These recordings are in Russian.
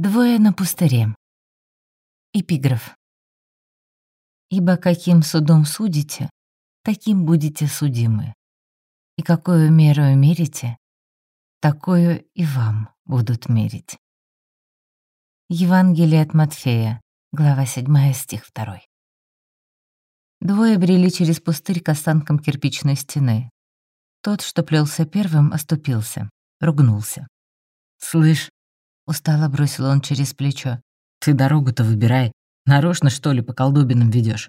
Двое на пустыре. Эпиграф. «Ибо каким судом судите, таким будете судимы. И какую меру мерите, такую и вам будут мерить». Евангелие от Матфея, глава 7, стих 2. Двое брели через пустырь к останкам кирпичной стены. Тот, что плелся первым, оступился, ругнулся. «Слышь, Устало бросил он через плечо. «Ты дорогу-то выбирай. Нарочно, что ли, по колдобинам ведешь?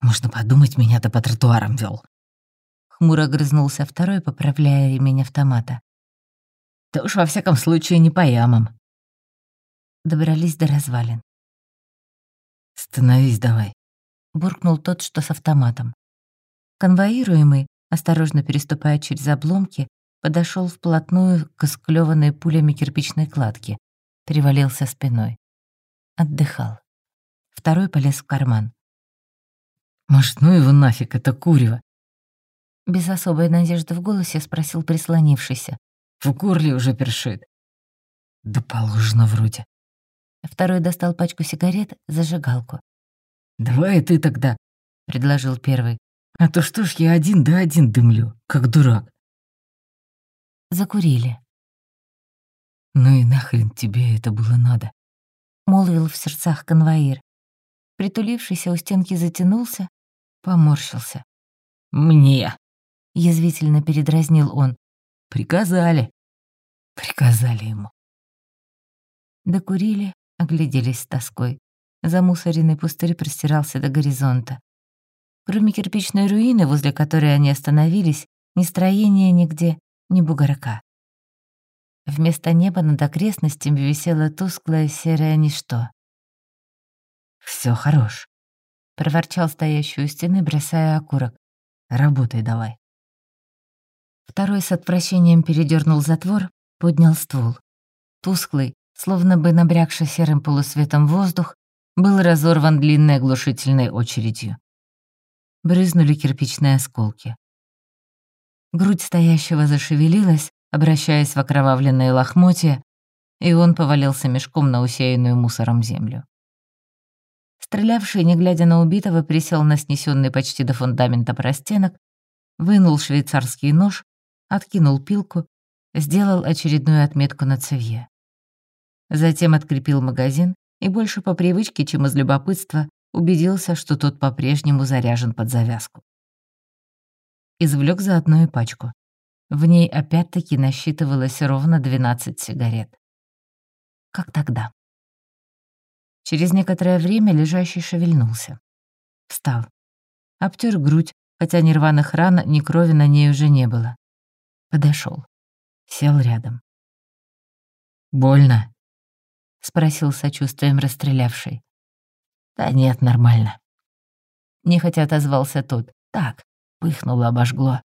Можно подумать, меня-то по тротуарам вел. Хмуро грызнулся второй, поправляя ремень автомата. Да уж во всяком случае не по ямам. Добрались до развалин. «Становись давай», — буркнул тот, что с автоматом. Конвоируемый, осторожно переступая через обломки, подошел вплотную к склеванной пулями кирпичной кладке, привалился спиной. Отдыхал. Второй полез в карман. «Может, ну его нафиг, это курево?» Без особой надежды в голосе спросил прислонившийся. «В горле уже першит». «Да положено вроде». Второй достал пачку сигарет, зажигалку. «Давай ты тогда», — предложил первый. «А то что ж я один да один дымлю, как дурак». Закурили. «Ну и нахрен тебе это было надо?» — молвил в сердцах конвоир. Притулившийся у стенки затянулся, поморщился. «Мне!» — язвительно передразнил он. «Приказали!» Приказали ему. Докурили, огляделись с тоской. Замусоренный пустырь простирался до горизонта. Кроме кирпичной руины, возле которой они остановились, ни строения нигде, ни бугорка. Вместо неба над окрестностями висело тусклое серое ничто. Все хорош», — проворчал стоящий у стены, бросая окурок. «Работай давай». Второй с отвращением передернул затвор, поднял ствол. Тусклый, словно бы набрякший серым полусветом воздух, был разорван длинной оглушительной очередью. Брызнули кирпичные осколки. Грудь стоящего зашевелилась, обращаясь в окровавленные лохмотья, и он повалился мешком на усеянную мусором землю. Стрелявший, не глядя на убитого, присел на снесенный почти до фундамента простенок, вынул швейцарский нож, откинул пилку, сделал очередную отметку на цевье. Затем открепил магазин и больше по привычке, чем из любопытства, убедился, что тот по-прежнему заряжен под завязку извлек заодно и пачку. В ней опять-таки насчитывалось ровно 12 сигарет. Как тогда? Через некоторое время лежащий шевельнулся. Встал. Обтер грудь, хотя ни рваных ран, ни крови на ней уже не было. Подошел. Сел рядом. «Больно?» — спросил сочувствием расстрелявший. «Да нет, нормально». Нехотя отозвался тот. «Так, Пыхнуло, обожгло.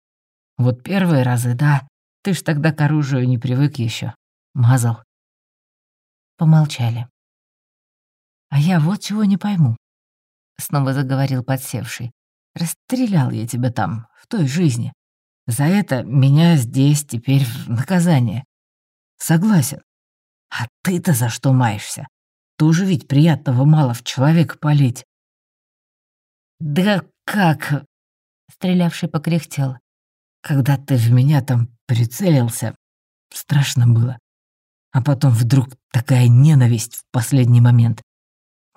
Вот первые разы, да. Ты ж тогда к оружию не привык еще. Мазал. Помолчали. А я вот чего не пойму. Снова заговорил подсевший. Расстрелял я тебя там, в той жизни. За это меня здесь теперь в наказание. Согласен. А ты-то за что маешься? Тоже ведь приятного мало в человека полить. Да как? Стрелявший покряхтел. «Когда ты в меня там прицелился, страшно было. А потом вдруг такая ненависть в последний момент.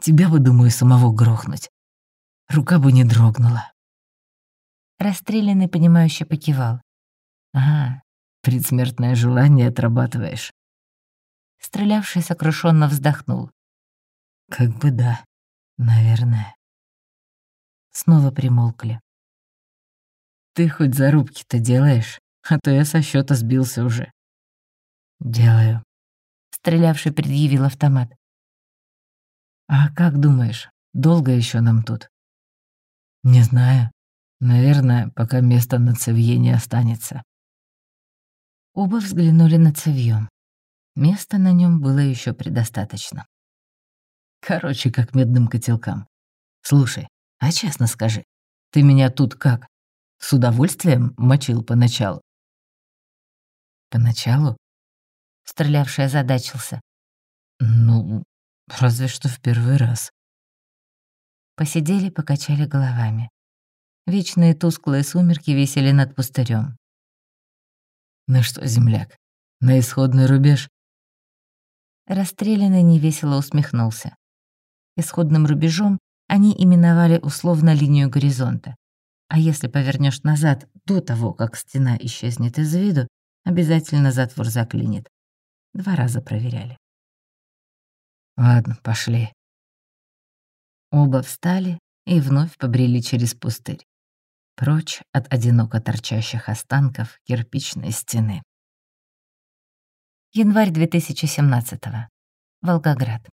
Тебя бы, думаю, самого грохнуть. Рука бы не дрогнула». Расстрелянный, понимающе покивал. «Ага, предсмертное желание отрабатываешь». Стрелявший сокрушенно вздохнул. «Как бы да, наверное». Снова примолкли. Ты хоть зарубки-то делаешь, а то я со счета сбился уже. Делаю. Стрелявший предъявил автомат. А как думаешь, долго еще нам тут? Не знаю. Наверное, пока место на цевье не останется. Оба взглянули на цевьё. Места на нем было еще предостаточно. Короче, как медным котелкам. Слушай, а честно скажи, ты меня тут как, с удовольствием мочил поначалу. Поначалу? Стрелявший озадачился. Ну, разве что в первый раз. Посидели, покачали головами. Вечные тусклые сумерки висели над пустырем. «Ну что, земляк, на исходный рубеж?» Расстрелянный невесело усмехнулся. Исходным рубежом они именовали условно линию горизонта. А если повернешь назад до того, как стена исчезнет из виду, обязательно затвор заклинит. Два раза проверяли. Ладно, пошли. Оба встали и вновь побрели через пустырь. Прочь от одиноко торчащих останков кирпичной стены. Январь 2017 -го. Волгоград.